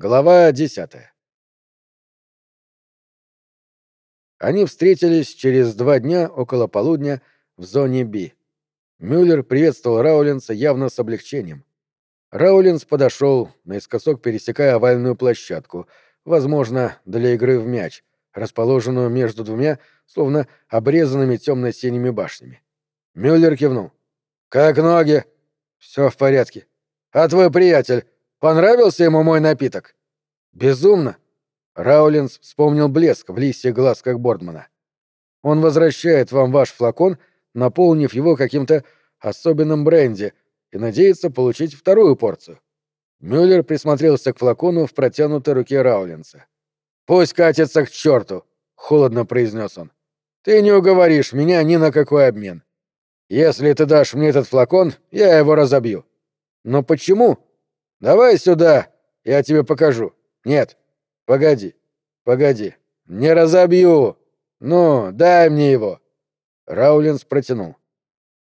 Глава десятая. Они встретились через два дня около полудня в зоне Би. Мюллер приветствовал Раулинса явно с облегчением. Раулинс подошел, наискосок пересекая овальную площадку, возможно, для игры в мяч, расположенную между двумя, словно обрезанными темно-синими башнями. Мюллер кивнул. «Как ноги?» «Все в порядке. А твой приятель, Понравился ему мой напиток? Безумно. Раулинс вспомнил блеск в листьях глазках Бордмана. Он возвращает вам ваш флакон, наполнив его каким-то особенным бренди, и надеется получить вторую порцию. Мюллер присмотрелся к флакону в протянутой руке Раулинса. «Пусть катится к черту!» — холодно произнес он. «Ты не уговоришь меня ни на какой обмен. Если ты дашь мне этот флакон, я его разобью». «Но почему?» Давай сюда, я тебе покажу. Нет, погоди, погоди, не разобью. Ну, дай мне его. Раулинс протянул.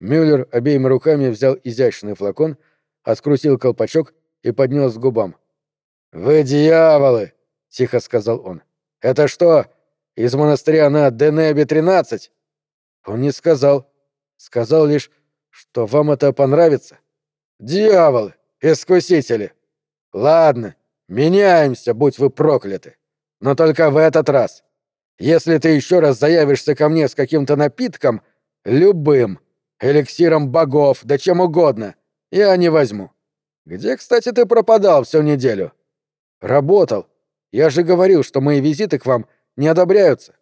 Мюллер обеими руками взял изящный флакон, открутил колпачок и поднес к губам. «Вы дьяволы!» — тихо сказал он. «Это что, из монастыря на Денебе-13?» Он не сказал. Сказал лишь, что вам это понравится. «Дьяволы! Искусители. Ладно, меняемся, будь вы прокляты. Но только в этот раз. Если ты еще раз заявишься ко мне с каким-то напитком, любым, эликсиром богов, да чем угодно, я не возьму. Где, кстати, ты пропадал всю неделю? Работал. Я же говорил, что мои визиты к вам не одобряются.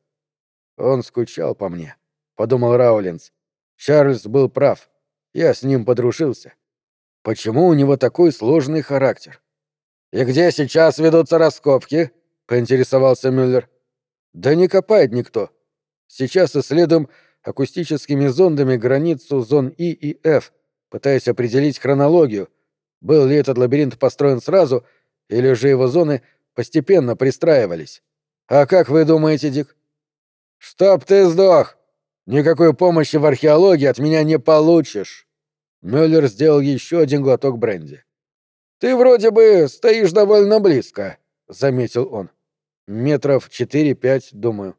Он скучал по мне, подумал Раулинс. Чарльз был прав. Я с ним подружился. Почему у него такой сложный характер? «И где сейчас ведутся раскопки?» — поинтересовался Мюллер. «Да не копает никто. Сейчас исследуем акустическими зондами границу зон И и F, пытаясь определить хронологию, был ли этот лабиринт построен сразу, или же его зоны постепенно пристраивались. А как вы думаете, Дик? «Чтоб ты сдох! Никакой помощи в археологии от меня не получишь!» Мюллер сделал еще один глоток бренди. «Ты вроде бы стоишь довольно близко», — заметил он. «Метров четыре-пять, думаю».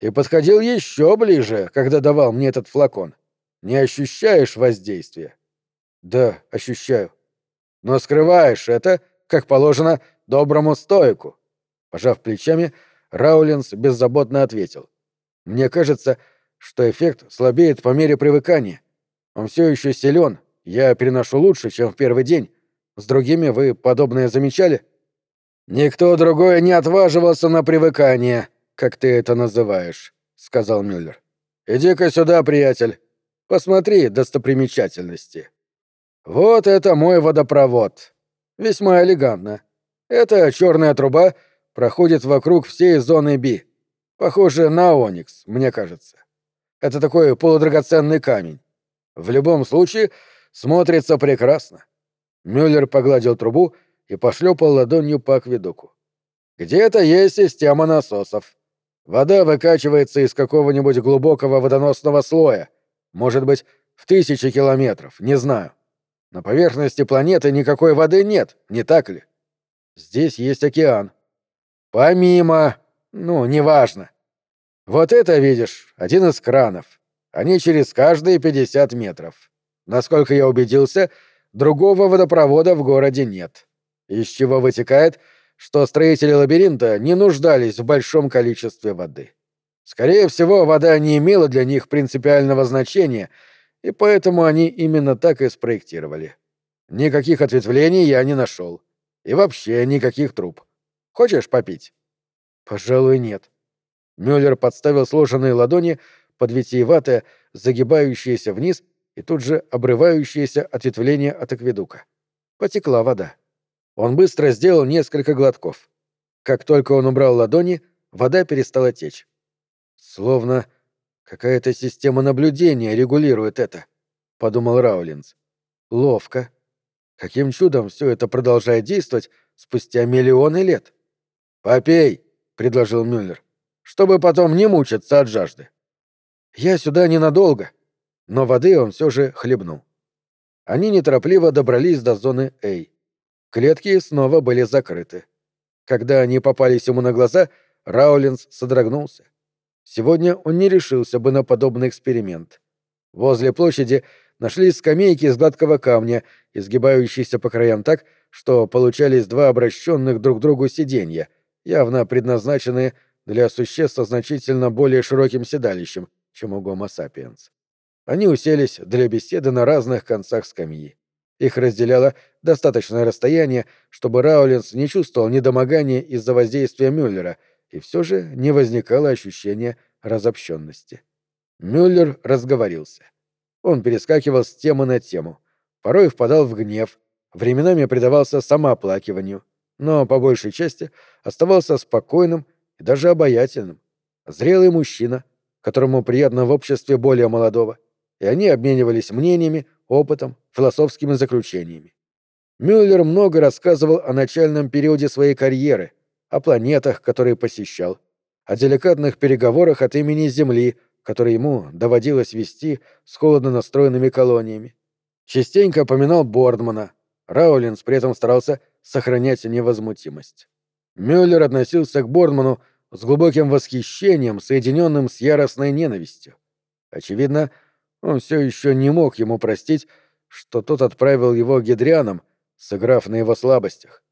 «И подходил еще ближе, когда давал мне этот флакон. Не ощущаешь воздействия?» «Да, ощущаю. Но скрываешь это, как положено, доброму стоику». Пожав плечами, Раулинс беззаботно ответил. «Мне кажется, что эффект слабеет по мере привыкания. Он все еще силен. Я переношу лучше, чем в первый день. С другими вы подобное замечали? Никто другой не отваживался на привыкание, как ты это называешь, сказал Мюллер. Иди-ка сюда, приятель. Посмотри достопримечательности. Вот это мой водопровод. Весьма элегантно. Эта черная труба проходит вокруг всей зоны Би. Похоже на оникс, мне кажется. Это такой полудрагоценный камень. В любом случае, смотрится прекрасно. Мюллер погладил трубу и пошлепал ладонью по акведуку. Где-то есть система насосов. Вода выкачивается из какого-нибудь глубокого водоносного слоя. Может быть, в тысячи километров, не знаю. На поверхности планеты никакой воды нет, не так ли? Здесь есть океан. Помимо... Ну, неважно. Вот это, видишь, один из кранов. Они через каждые 50 метров. Насколько я убедился, другого водопровода в городе нет. Из чего вытекает, что строители лабиринта не нуждались в большом количестве воды. Скорее всего, вода не имела для них принципиального значения, и поэтому они именно так и спроектировали. Никаких ответвлений я не нашел. И вообще никаких труб. Хочешь попить? Пожалуй, нет. Мюллер подставил сложенные ладони под витиеватое, загибающееся вниз и тут же обрывающееся ответвление от акведука. Потекла вода. Он быстро сделал несколько глотков. Как только он убрал ладони, вода перестала течь. Словно какая-то система наблюдения регулирует это, подумал Раулинс. Ловко. Каким чудом все это продолжает действовать спустя миллионы лет? Попей, предложил Мюллер, чтобы потом не мучиться от жажды. Я сюда ненадолго. Но воды он все же хлебнул. Они неторопливо добрались до зоны А. Клетки снова были закрыты. Когда они попались ему на глаза, Раулинс содрогнулся. Сегодня он не решился бы на подобный эксперимент. Возле площади нашлись скамейки из гладкого камня, изгибающиеся по краям так, что получались два обращенных друг к другу сиденья, явно предназначенные для существ со значительно более широким седалищем, чем у гомо сапиенс. Они уселись для беседы на разных концах скамьи. Их разделяло достаточное расстояние, чтобы Раулинс не чувствовал недомогания из-за воздействия Мюллера, и все же не возникало ощущения разобщенности. Мюллер разговорился. Он перескакивал с темы на тему, порой впадал в гнев, временами предавался самооплакиванию, но по большей части оставался спокойным и даже обаятельным. Зрелый мужчина, которому приятно в обществе более молодого, и они обменивались мнениями, опытом, философскими заключениями. Мюллер много рассказывал о начальном периоде своей карьеры, о планетах, которые посещал, о деликатных переговорах от имени Земли, которые ему доводилось вести с холодно настроенными колониями. Частенько поминал Бордмана. Раулинс при этом старался сохранять невозмутимость. Мюллер относился к Бордману с глубоким восхищением, соединенным с яростной ненавистью. Очевидно, он все еще не мог ему простить, что тот отправил его гидрианам, сыграв на его слабостях.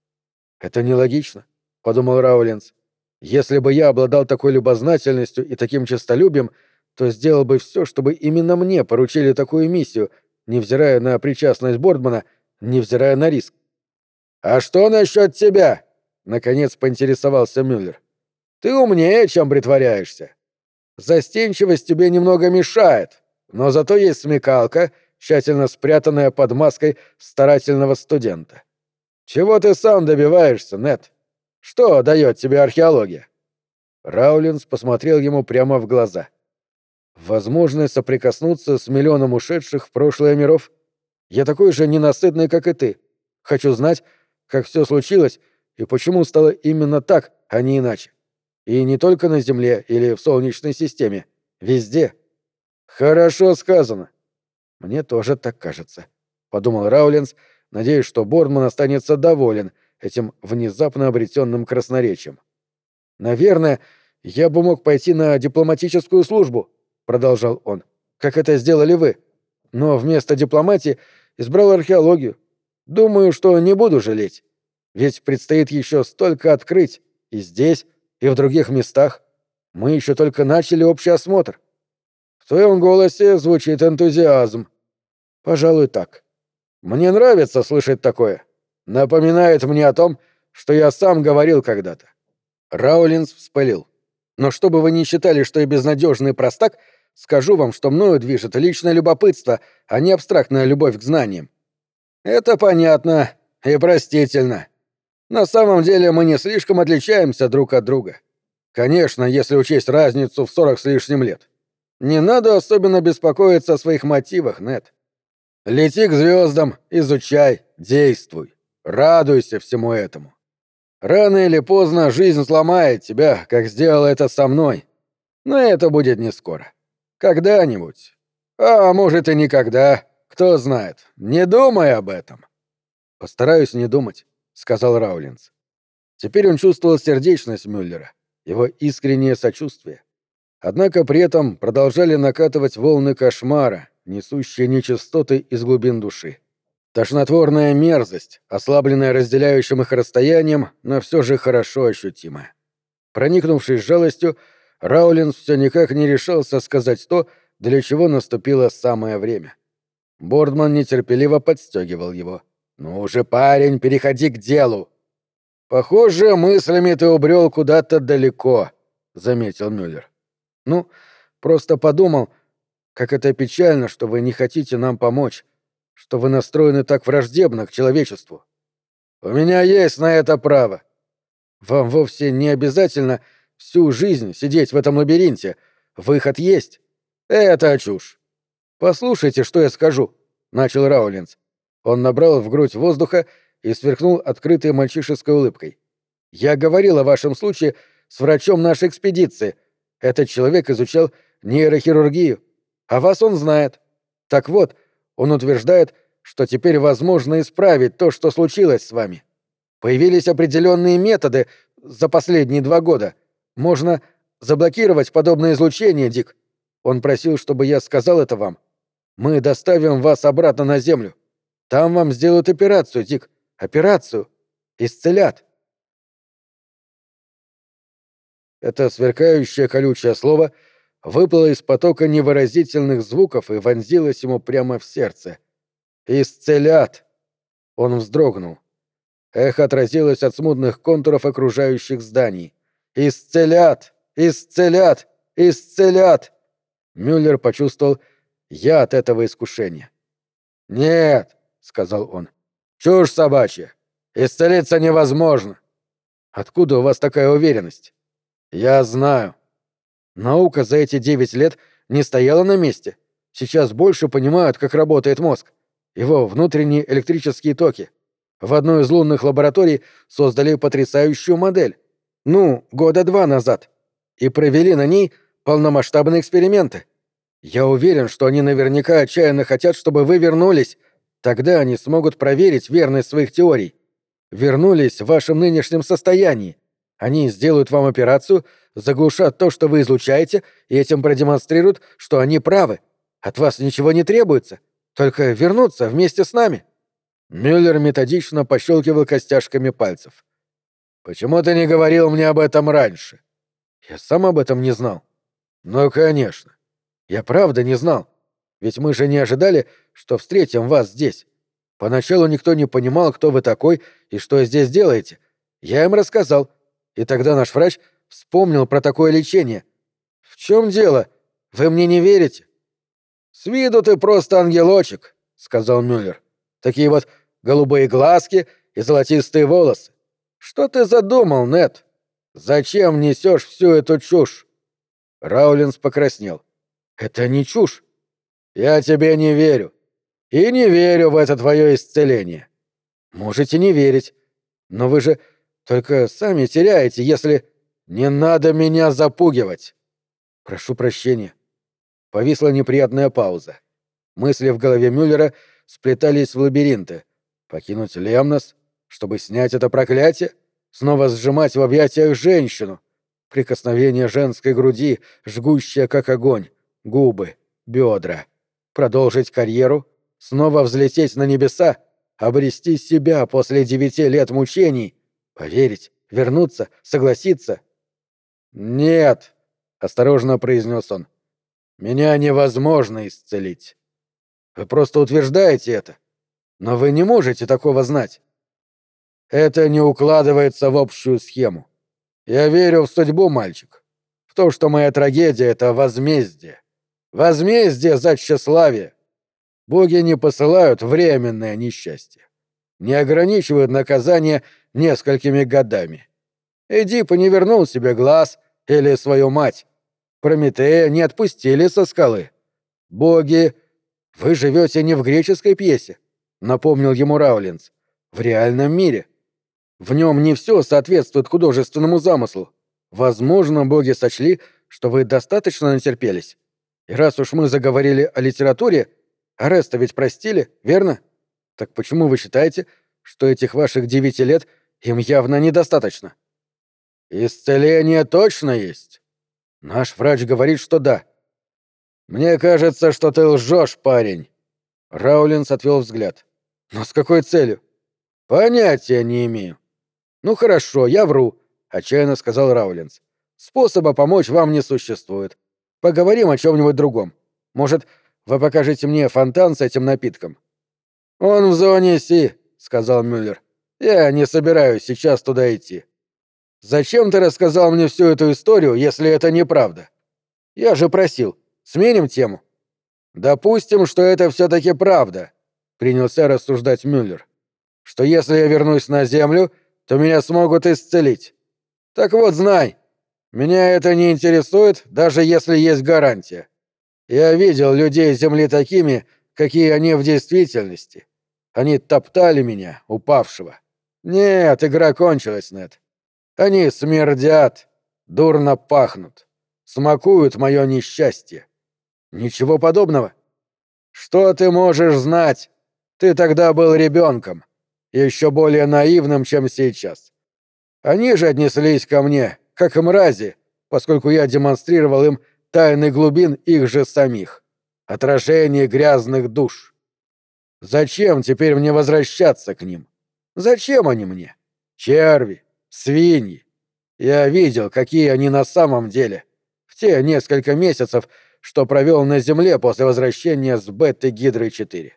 «Это нелогично», — подумал Раулинс. «Если бы я обладал такой любознательностью и таким честолюбием, то сделал бы все, чтобы именно мне поручили такую миссию, невзирая на причастность Бордмана, невзирая на риск. «А что насчет тебя?» — наконец поинтересовался Мюллер. «Ты умнее, чем притворяешься. Застенчивость тебе немного мешает, но зато есть смекалка, тщательно спрятанная под маской старательного студента. Чего ты сам добиваешься, Нет? Что дает тебе археология?» Раулинс посмотрел ему прямо в глаза — Возможность соприкоснуться с миллионом ушедших в прошлое миров. Я такой же ненасытный, как и ты. Хочу знать, как все случилось и почему стало именно так, а не иначе. И не только на Земле или в Солнечной системе. Везде. Хорошо сказано. Мне тоже так кажется, — подумал Раулинс, надеясь, что Бордман останется доволен этим внезапно обретенным красноречием. Наверное, я бы мог пойти на дипломатическую службу, продолжал он, как это сделали вы. Но вместо дипломатии избрал археологию. Думаю, что не буду жалеть. Ведь предстоит еще столько открыть и здесь, и в других местах. Мы еще только начали общий осмотр. В твоем голосе звучит энтузиазм. Пожалуй, так. Мне нравится слышать такое. Напоминает мне о том, что я сам говорил когда-то. Раулинс вспылил. Но чтобы вы не считали, что я безнадежный простак, Скажу вам, что мною движет личное любопытство, а не абстрактная любовь к знаниям. Это понятно и простительно. На самом деле мы не слишком отличаемся друг от друга. Конечно, если учесть разницу в сорок с лишним лет. Не надо особенно беспокоиться о своих мотивах, Нет. Лети к звездам, изучай, действуй. Радуйся всему этому. Рано или поздно жизнь сломает тебя, как сделала это со мной. Но это будет не скоро. Когда-нибудь. А может и никогда. Кто знает. Не думай об этом. Постараюсь не думать, сказал Раулинс. Теперь он чувствовал сердечность Мюллера, его искреннее сочувствие. Однако при этом продолжали накатывать волны кошмара, несущие нечистоты из глубин души. Тошнотворная мерзость, ослабленная разделяющим их расстоянием, но все же хорошо ощутимая. Проникнувшись жалостью, Раулинс все никак не решался сказать то, для чего наступило самое время. Бордман нетерпеливо подстегивал его. «Ну же, парень, переходи к делу!» «Похоже, мыслями ты убрел куда-то далеко», — заметил Мюллер. «Ну, просто подумал, как это печально, что вы не хотите нам помочь, что вы настроены так враждебно к человечеству. У меня есть на это право. Вам вовсе не обязательно Всю жизнь сидеть в этом лабиринте. Выход есть. Это чушь. Послушайте, что я скажу, начал Раулинс. Он набрал в грудь воздуха и сверкнул открытой мальчишеской улыбкой. Я говорил о вашем случае с врачом нашей экспедиции. Этот человек изучал нейрохирургию. А вас он знает. Так вот, он утверждает, что теперь возможно исправить то, что случилось с вами. Появились определенные методы за последние два года. Можно заблокировать подобное излучение, Дик. Он просил, чтобы я сказал это вам. Мы доставим вас обратно на Землю. Там вам сделают операцию, Дик. Операцию. Исцелят. Это сверкающее колючее слово выплыло из потока невыразительных звуков и вонзилось ему прямо в сердце. «Исцелят!» Он вздрогнул. Эхо отразилось от смутных контуров окружающих зданий. «Исцелят! Исцелят! Исцелят!» Мюллер почувствовал яд этого искушения. «Нет!» — сказал он. «Чушь собачья! Исцелиться невозможно!» «Откуда у вас такая уверенность?» «Я знаю. Наука за эти девять лет не стояла на месте. Сейчас больше понимают, как работает мозг. Его внутренние электрические токи. В одной из лунных лабораторий создали потрясающую модель. Ну, года два назад. И провели на ней полномасштабные эксперименты. Я уверен, что они наверняка отчаянно хотят, чтобы вы вернулись. Тогда они смогут проверить верность своих теорий. Вернулись в вашем нынешнем состоянии. Они сделают вам операцию, заглушат то, что вы излучаете, и этим продемонстрируют, что они правы. От вас ничего не требуется. Только вернуться вместе с нами». Мюллер методично пощелкивал костяшками пальцев. «Почему ты не говорил мне об этом раньше?» «Я сам об этом не знал». «Ну, конечно. Я правда не знал. Ведь мы же не ожидали, что встретим вас здесь. Поначалу никто не понимал, кто вы такой и что здесь делаете. Я им рассказал. И тогда наш врач вспомнил про такое лечение. В чем дело? Вы мне не верите? С виду ты просто ангелочек, сказал Мюллер. Такие вот голубые глазки и золотистые волосы. Что ты задумал, Нет? Зачем несешь всю эту чушь? Раулинс покраснел. Это не чушь. Я тебе не верю. И не верю в это твое исцеление. Можете не верить. Но вы же только сами теряете, если... Не надо меня запугивать. Прошу прощения. Повисла неприятная пауза. Мысли в голове Мюллера сплетались в лабиринты. Покинуть Лемнос, чтобы снять это проклятие? Снова сжимать в объятиях женщину? Прикосновение женской груди, жгущее как огонь, губы, бедра. Продолжить карьеру? Снова взлететь на небеса? Обрести себя после девяти лет мучений? Поверить, вернуться, согласиться? Нет, осторожно произнес он. Меня невозможно исцелить. Вы просто утверждаете это. Но вы не можете такого знать. Это не укладывается в общую схему. Я верю в судьбу, мальчик. В то, что моя трагедия — это возмездие. Возмездие за тщеславие. Боги не посылают временное несчастье. Не ограничивают наказание несколькими годами. Эдип не вернул себе глаз или свою мать. Прометея не отпустили со скалы. Боги... Вы живете не в греческой пьесе, напомнил ему Раулинс. В реальном мире. В нем не все соответствует художественному замыслу. Возможно, боги сочли, что вы достаточно натерпелись. И раз уж мы заговорили о литературе, Ареста ведь простили, верно? Так почему вы считаете, что этих ваших девяти лет им явно недостаточно. Исцеление точно есть. Наш врач говорит, что да. Мне кажется, что ты лжешь, парень. Раулинс отвел взгляд. Но с какой целью? Понятия не имею. Ну хорошо, я вру, отчаянно сказал Раулинс. Способа помочь вам не существует. Поговорим о чем-нибудь другом. Может, вы покажете мне фонтан с этим напитком? Он в зоне Си, сказал Мюллер. Я не собираюсь сейчас туда идти. Зачем ты рассказал мне всю эту историю, если это неправда? Я же просил. Сменим тему. Допустим, что это все-таки правда, принялся рассуждать Мюллер. Что если я вернусь на Землю, то меня смогут исцелить. Так вот, знай, меня это не интересует, даже если есть гарантия. Я видел людей Земли такими, какие они в действительности. Они топтали меня, упавшего. Нет, игра кончилась, Нет. Они смердят, дурно пахнут, смакуют мое несчастье. Ничего подобного. Что ты можешь знать? Ты тогда был ребенком. еще более наивным, чем сейчас. Они же отнеслись ко мне, как и мрази, поскольку я демонстрировал им тайны глубин их же самих, отражение грязных душ. Зачем теперь мне возвращаться к ним? Зачем они мне? Черви, свиньи. Я видел, какие они на самом деле. В те несколько месяцев, что провел на Земле после возвращения с Бетты-Гидры-4.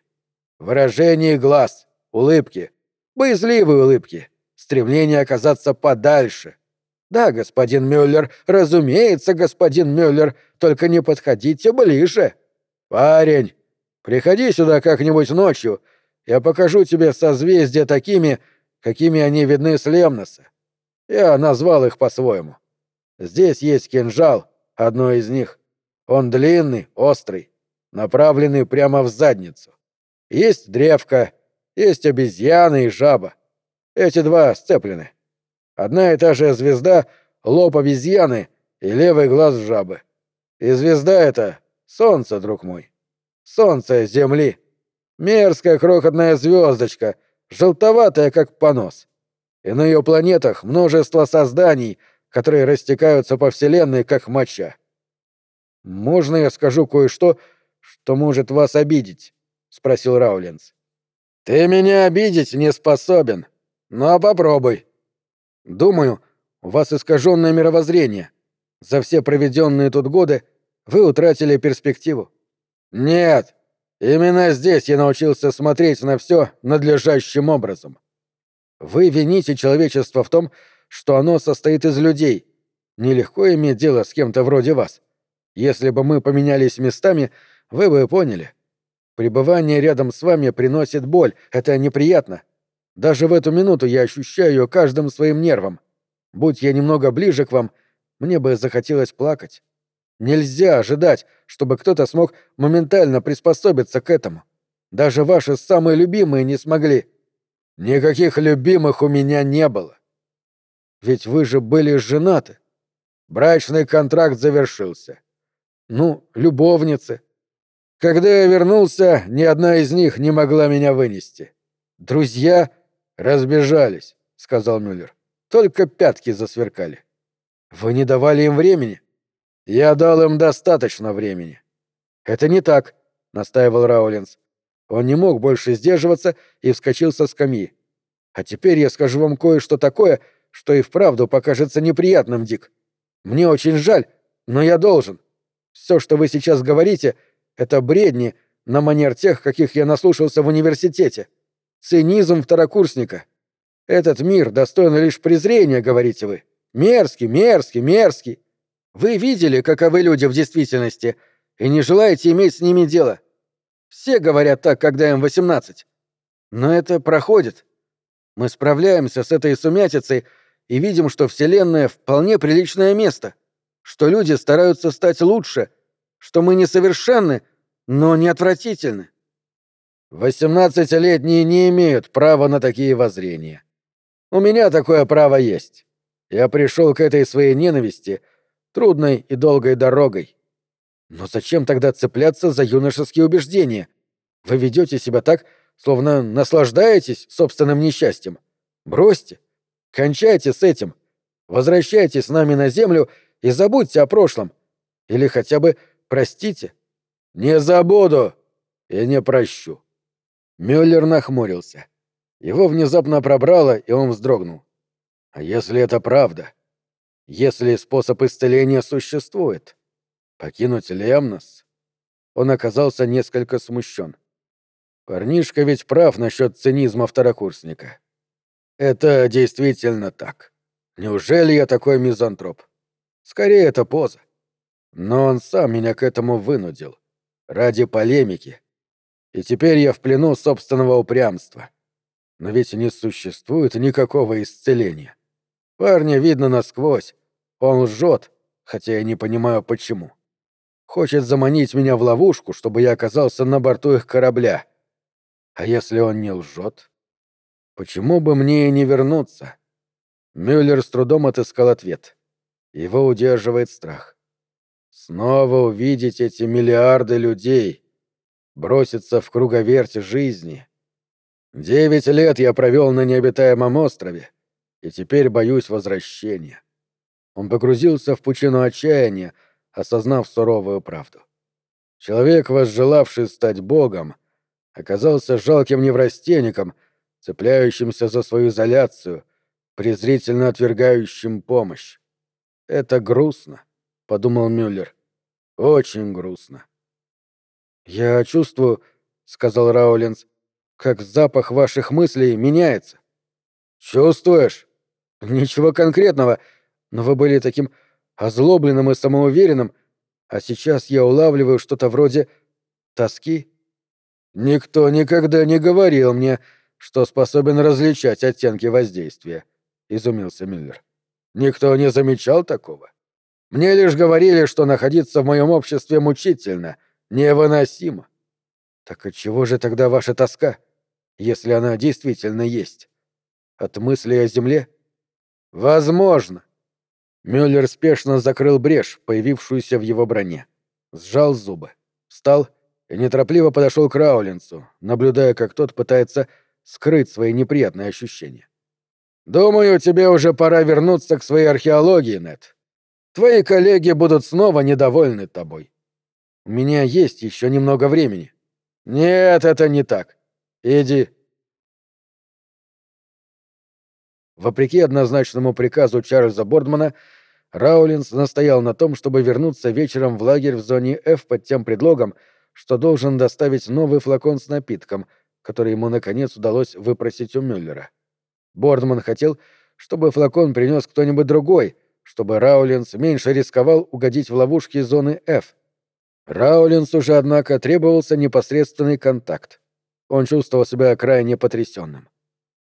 Выражение глаз, улыбки, боязливые улыбки, стремление оказаться подальше. Да, господин Мюллер, разумеется, господин Мюллер, только не подходите ближе. Парень, приходи сюда как-нибудь ночью, я покажу тебе созвездия такими, какими они видны с Лемноса. Я назвал их по-своему. Здесь есть кинжал, одно из них. Он длинный, острый, направленный прямо в задницу. Есть древко, есть обезьяна и жаба. Эти два сцеплены. Одна и та же звезда — лоб обезьяны и левый глаз жабы. И звезда эта — солнце, друг мой. Солнце Земли. Мерзкая крохотная звездочка, желтоватая, как понос и на ее планетах множество созданий, которые растекаются по Вселенной, как моча. «Можно я скажу кое-что, что может вас обидеть?» — спросил Раулинс. «Ты меня обидеть не способен. Но попробуй». «Думаю, у вас искаженное мировоззрение. За все проведенные тут годы вы утратили перспективу». «Нет, именно здесь я научился смотреть на все надлежащим образом. Вы вините человечество в том, что оно состоит из людей. Нелегко иметь дело с кем-то вроде вас. Если бы мы поменялись местами, вы бы поняли. Пребывание рядом с вами приносит боль, это неприятно. Даже в эту минуту я ощущаю ее каждым своим нервом. Будь я немного ближе к вам, мне бы захотелось плакать. Нельзя ожидать, чтобы кто-то смог моментально приспособиться к этому. Даже ваши самые любимые не смогли. Никаких любимых у меня не было. Ведь вы же были женаты. Брачный контракт завершился. Ну, любовницы. Когда я вернулся, ни одна из них не могла меня вынести. Друзья разбежались, сказал Мюллер. Только пятки засверкали. Вы не давали им времени? Я дал им достаточно времени. Это не так, настаивал Раулинс. Он не мог больше сдерживаться и вскочил со скамьи. «А теперь я скажу вам кое-что такое, что и вправду покажется неприятным, Дик. Мне очень жаль, но я должен. Все, что вы сейчас говорите, это бредни на манер тех, каких я наслушался в университете. Цинизм второкурсника. Этот мир достоин лишь презрения, говорите вы. Мерзкий, мерзкий, мерзкий. Вы видели, каковы люди в действительности, и не желаете иметь с ними дело. Все говорят так, когда им 18. Но это проходит. Мы справляемся с этой сумятицей и видим, что Вселенная вполне приличное место, что люди стараются стать лучше, что мы несовершенны, но не отвратительны. Восемнадцатилетние не имеют права на такие воззрения. У меня такое право есть. Я пришел к этой своей ненависти трудной и долгой дорогой. Но зачем тогда цепляться за юношеские убеждения? Вы ведете себя так, словно наслаждаетесь собственным несчастьем. Бросьте. Кончайте с этим. Возвращайтесь с нами на землю и забудьте о прошлом. Или хотя бы простите. Не забуду и не прощу. Мюллер нахмурился. Его внезапно пробрало, и он вздрогнул. А если это правда? Если способ исцеления существует? Покинуть Лемнос? Он оказался несколько смущен. Парнишка ведь прав насчет цинизма второкурсника. Это действительно так. Неужели я такой мизантроп? Скорее, это поза. Но он сам меня к этому вынудил. Ради полемики. И теперь я в плену собственного упрямства. Но ведь не существует никакого исцеления. Парня видно насквозь. Он лжет, хотя я не понимаю, почему. Хочет заманить меня в ловушку, чтобы я оказался на борту их корабля. А если он не лжет? Почему бы мне и не вернуться? Мюллер с трудом отыскал ответ. Его удерживает страх. Снова увидеть эти миллиарды людей, броситься в круговерть жизни. Девять лет я провел на необитаемом острове, и теперь боюсь возвращения. Он погрузился в пучину отчаяния, осознав суровую правду. Человек, возжелавший стать богом, оказался жалким неврастенником, цепляющимся за свою изоляцию, презрительно отвергающим помощь. «Это грустно», — подумал Мюллер. «Очень грустно». «Я чувствую», — сказал Раулинс, — «как запах ваших мыслей меняется». «Чувствуешь?» «Ничего конкретного, но вы были таким озлобленным и самоуверенным, а сейчас я улавливаю что-то вроде тоски». «Никто никогда не говорил мне, что способен различать оттенки воздействия», — изумился Миллер. «Никто не замечал такого. Мне лишь говорили, что находиться в моем обществе мучительно, невыносимо». «Так от чего же тогда ваша тоска, если она действительно есть? От мысли о земле?» «Возможно». Мюллер спешно закрыл брешь, появившуюся в его броне. Сжал зубы. Встал и неторопливо подошел к Раулинсу, наблюдая, как тот пытается скрыть свои неприятные ощущения. «Думаю, тебе уже пора вернуться к своей археологии, Нет. Твои коллеги будут снова недовольны тобой. У меня есть еще немного времени». «Нет, это не так. Иди». Вопреки однозначному приказу Чарльза Бордмана, Раулинс настоял на том, чтобы вернуться вечером в лагерь в зоне F под тем предлогом, что должен доставить новый флакон с напитком, который ему наконец удалось выпросить у Мюллера. Бордман хотел, чтобы флакон принес кто-нибудь другой, чтобы Раулинс меньше рисковал угодить в ловушки зоны F. Раулинсу же, однако, требовался непосредственный контакт. Он чувствовал себя крайне потрясенным.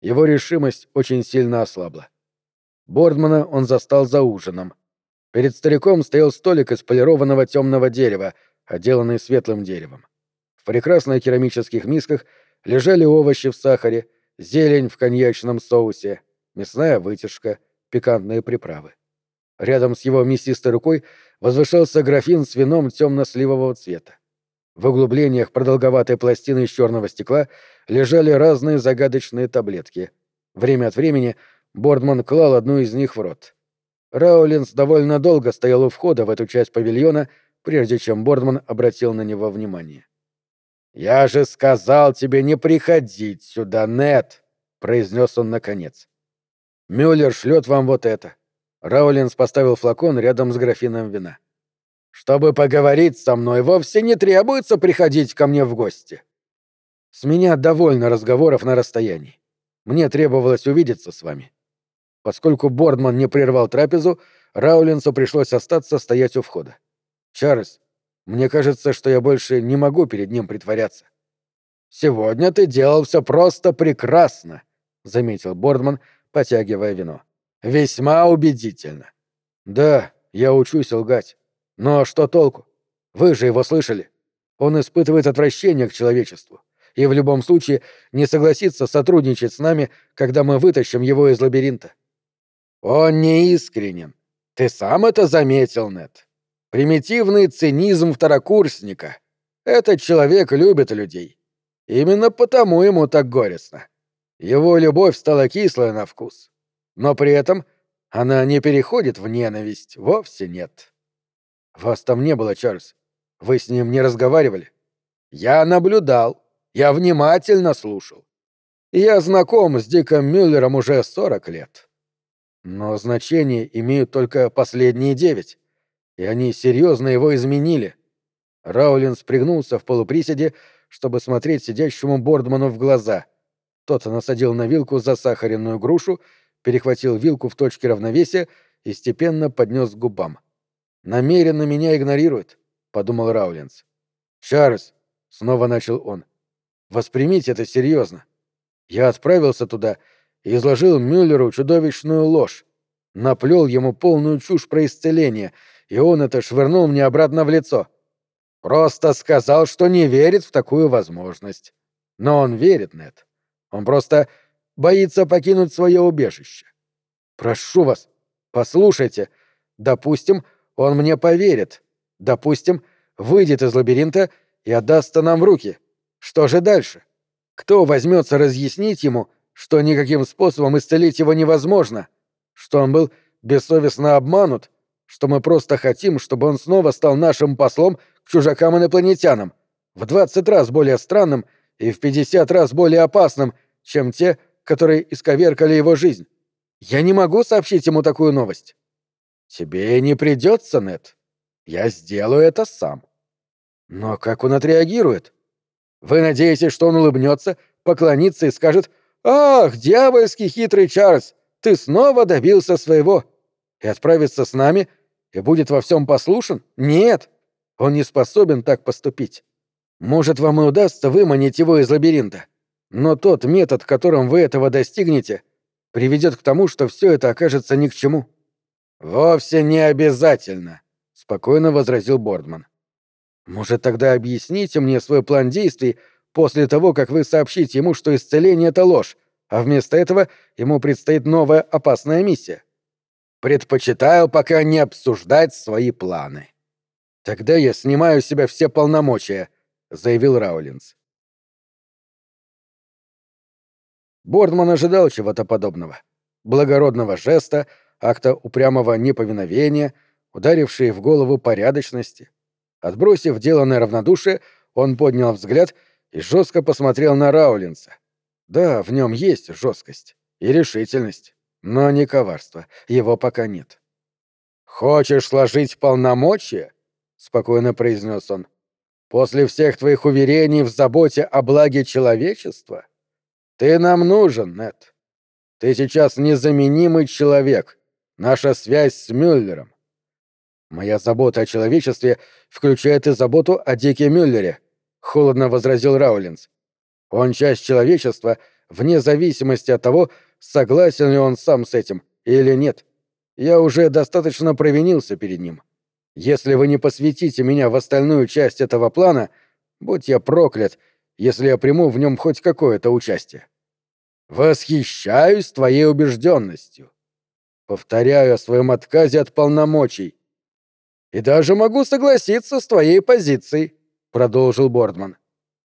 Его решимость очень сильно ослабла. Бордмана он застал за ужином. Перед стариком стоял столик из полированного темного дерева — отделанный светлым деревом. В прекрасных керамических мисках лежали овощи в сахаре, зелень в коньячном соусе, мясная вытяжка, пикантные приправы. Рядом с его мясистой рукой возвышался графин с вином темно-сливового цвета. В углублениях продолговатой пластины из черного стекла лежали разные загадочные таблетки. Время от времени Бордман клал одну из них в рот. Раулинс довольно долго стоял у входа в эту часть павильона, прежде чем Бордман обратил на него внимание. «Я же сказал тебе не приходить сюда, Нет, произнес он наконец. «Мюллер шлет вам вот это». Раулинс поставил флакон рядом с графином вина. «Чтобы поговорить со мной, вовсе не требуется приходить ко мне в гости». «С меня довольно разговоров на расстоянии. Мне требовалось увидеться с вами». Поскольку Бордман не прервал трапезу, Раулинсу пришлось остаться стоять у входа. Чарльз, мне кажется, что я больше не могу перед ним притворяться. Сегодня ты делал все просто прекрасно, заметил Бордман, потягивая вино. Весьма убедительно. Да, я учусь лгать. Но что толку? Вы же его слышали. Он испытывает отвращение к человечеству и в любом случае не согласится сотрудничать с нами, когда мы вытащим его из лабиринта. Он не искренен. Ты сам это заметил, Нет. Примитивный цинизм второкурсника. Этот человек любит людей. Именно потому ему так горестно. Его любовь стала кислой на вкус. Но при этом она не переходит в ненависть, вовсе нет. Вас там не было, Чарльз. Вы с ним не разговаривали? Я наблюдал. Я внимательно слушал. Я знаком с Диком Мюллером уже сорок лет. Но значение имеют только последние девять и они серьезно его изменили. Раулинс пригнулся в полуприседе, чтобы смотреть сидящему Бордману в глаза. Тот насадил на вилку засахаренную грушу, перехватил вилку в точке равновесия и степенно поднес к губам. «Намеренно меня игнорирует», — подумал Раулинс. «Чарльз», — снова начал он, — «воспримите это серьезно. Я отправился туда и изложил Мюллеру чудовищную ложь, наплел ему полную чушь про исцеление — и он это швырнул мне обратно в лицо. Просто сказал, что не верит в такую возможность. Но он верит, Нет. Он просто боится покинуть свое убежище. Прошу вас, послушайте. Допустим, он мне поверит. Допустим, выйдет из лабиринта и отдастся нам в руки. Что же дальше? Кто возьмется разъяснить ему, что никаким способом исцелить его невозможно, что он был бессовестно обманут, что мы просто хотим, чтобы он снова стал нашим послом к чужакам-инопланетянам, в двадцать раз более странным и в пятьдесят раз более опасным, чем те, которые исковеркали его жизнь. Я не могу сообщить ему такую новость. Тебе не придется, Нет. Я сделаю это сам. Но как он отреагирует? Вы надеетесь, что он улыбнется, поклонится и скажет «Ах, дьявольский хитрый Чарльз, ты снова добился своего!» и отправится с нами и будет во всем послушен? Нет, он не способен так поступить. Может, вам и удастся выманить его из лабиринта. Но тот метод, которым вы этого достигнете, приведет к тому, что все это окажется ни к чему. Вовсе не обязательно, спокойно возразил Бордман. Может, тогда объясните мне свой план действий после того, как вы сообщите ему, что исцеление — это ложь, а вместо этого ему предстоит новая опасная миссия. Предпочитаю пока не обсуждать свои планы. Тогда я снимаю с себя все полномочия, заявил Раулинс. Бордман ожидал чего-то подобного. Благородного жеста, акта упрямого неповиновения, ударившей в голову порядочности. Отбросив деланное равнодушие, он поднял взгляд и жестко посмотрел на Раулинса. Да, в нем есть жесткость и решительность, но не коварство. Его пока нет. «Хочешь сложить полномочия?» — спокойно произнес он. «После всех твоих уверений в заботе о благе человечества? Ты нам нужен, Нет. Ты сейчас незаменимый человек. Наша связь с Мюллером. Моя забота о человечестве включает и заботу о Дике Мюллере», — холодно возразил Раулинс. Он часть человечества, вне зависимости от того, согласен ли он сам с этим или нет. Я уже достаточно провинился перед ним. Если вы не посвятите меня в остальную часть этого плана, будь я проклят, если я приму в нем хоть какое-то участие. Восхищаюсь твоей убежденностью. Повторяю о своем отказе от полномочий. И даже могу согласиться с твоей позицией, продолжил Бордман.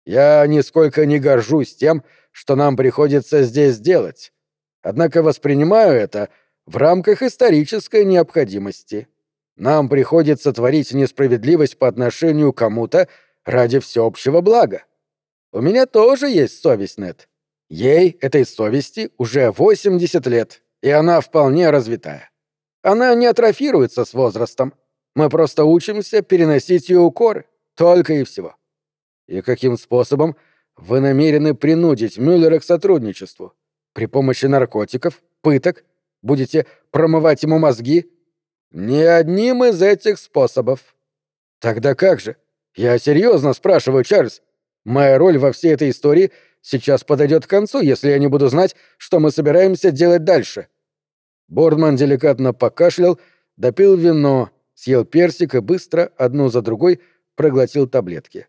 Я нисколько не горжусь тем, что нам приходится здесь делать. Однако воспринимаю это в рамках исторической необходимости. Нам приходится творить несправедливость по отношению к кому-то ради всеобщего блага. У меня тоже есть совесть, Нет. Ей, этой совести, уже 80 лет, и она вполне развитая. Она не атрофируется с возрастом. Мы просто учимся переносить ее укоры, только и всего. И каким способом вы намерены принудить Мюллера к сотрудничеству? При помощи наркотиков, пыток? Будете промывать ему мозги? Ни одним из этих способов. Тогда как же? Я серьезно спрашиваю, Чарльз. Моя роль во всей этой истории сейчас подойдет к концу, если я не буду знать, что мы собираемся делать дальше. Бордман деликатно покашлял, допил вино, съел персик и быстро, одну за другой, проглотил таблетки.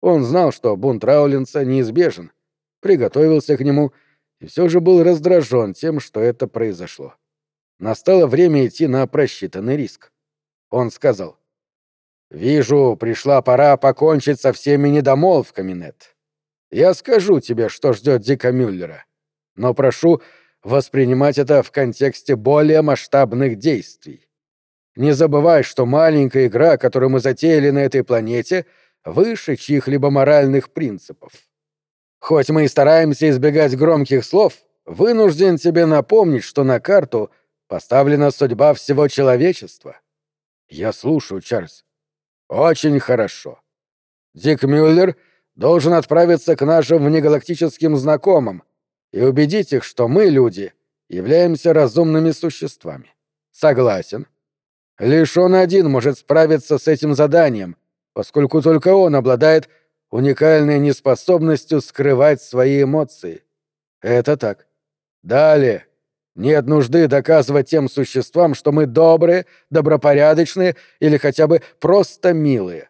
Он знал, что бунт Раулинса неизбежен, приготовился к нему и все же был раздражен тем, что это произошло. Настало время идти на просчитанный риск. Он сказал, «Вижу, пришла пора покончить со всеми недомолвками, Нет. Я скажу тебе, что ждет Дика Мюллера, но прошу воспринимать это в контексте более масштабных действий. Не забывай, что маленькая игра, которую мы затеяли на этой планете — выше чьих-либо моральных принципов. Хоть мы и стараемся избегать громких слов, вынужден тебе напомнить, что на карту поставлена судьба всего человечества. Я слушаю, Чарльз. Очень хорошо. Дик Мюллер должен отправиться к нашим внегалактическим знакомым и убедить их, что мы, люди, являемся разумными существами. Согласен. Лишь он один может справиться с этим заданием, поскольку только он обладает уникальной неспособностью скрывать свои эмоции. Это так. Далее. Нет нужды доказывать тем существам, что мы добрые, добропорядочные или хотя бы просто милые.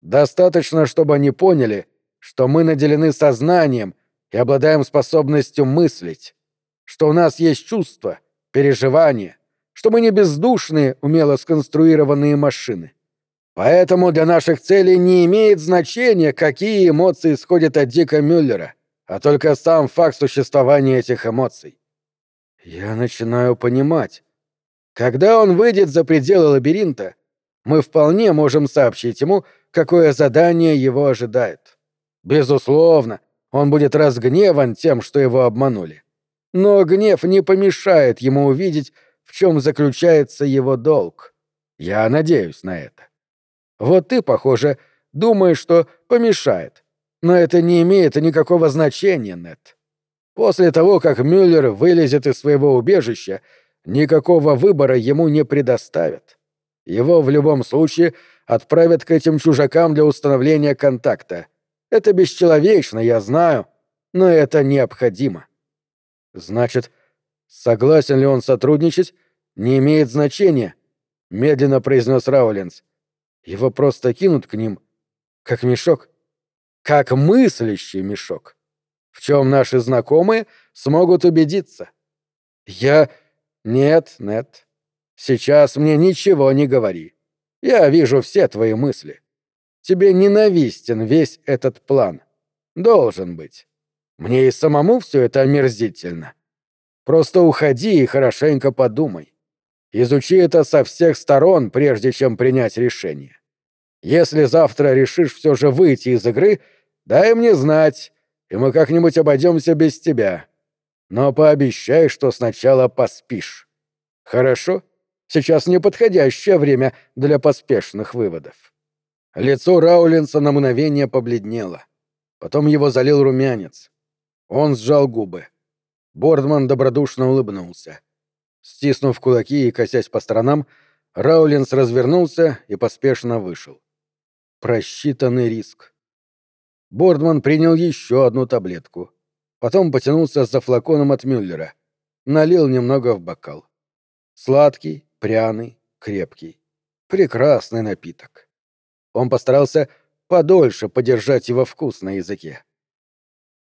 Достаточно, чтобы они поняли, что мы наделены сознанием и обладаем способностью мыслить, что у нас есть чувства, переживания, что мы не бездушные, умело сконструированные машины. Поэтому для наших целей не имеет значения, какие эмоции исходят от Дика Мюллера. а только сам факт существования этих эмоций. Я начинаю понимать. Когда он выйдет за пределы лабиринта, мы вполне можем сообщить ему, какое задание его ожидает. Безусловно, он будет разгневан тем, что его обманули. Но гнев не помешает ему увидеть, в чем заключается его долг. Я надеюсь на это. Вот ты, похоже, думаешь, что помешает. Но это не имеет никакого значения, Нет. После того, как Мюллер вылезет из своего убежища, никакого выбора ему не предоставят. Его в любом случае отправят к этим чужакам для установления контакта. Это бесчеловечно, я знаю, но это необходимо. Значит, согласен ли он сотрудничать, не имеет значения, медленно произнес Раулинс. Его просто кинут к ним, как мешок. Как мыслящий мешок. В чем наши знакомые смогут убедиться. Я... Нет, нет. Сейчас мне ничего не говори. Я вижу все твои мысли. Тебе ненавистен весь этот план. Должен быть. Мне и самому все это омерзительно. Просто уходи и хорошенько подумай. Изучи это со всех сторон, прежде чем принять решение. Если завтра решишь все же выйти из игры, дай мне знать, и мы как-нибудь обойдемся без тебя. Но пообещай, что сначала поспишь. Хорошо? Сейчас неподходящее время для поспешных выводов. Лицо Раулинса на мгновение побледнело. Потом его залил румянец. Он сжал губы. Бордман добродушно улыбнулся. Стиснув кулаки и косясь по сторонам, Раулинс развернулся и поспешно вышел. Просчитанный риск. Бордман принял еще одну таблетку. Потом потянулся за флаконом от Мюллера. Налил немного в бокал. Сладкий, пряный, крепкий. Прекрасный напиток. Он постарался подольше подержать его вкус на языке.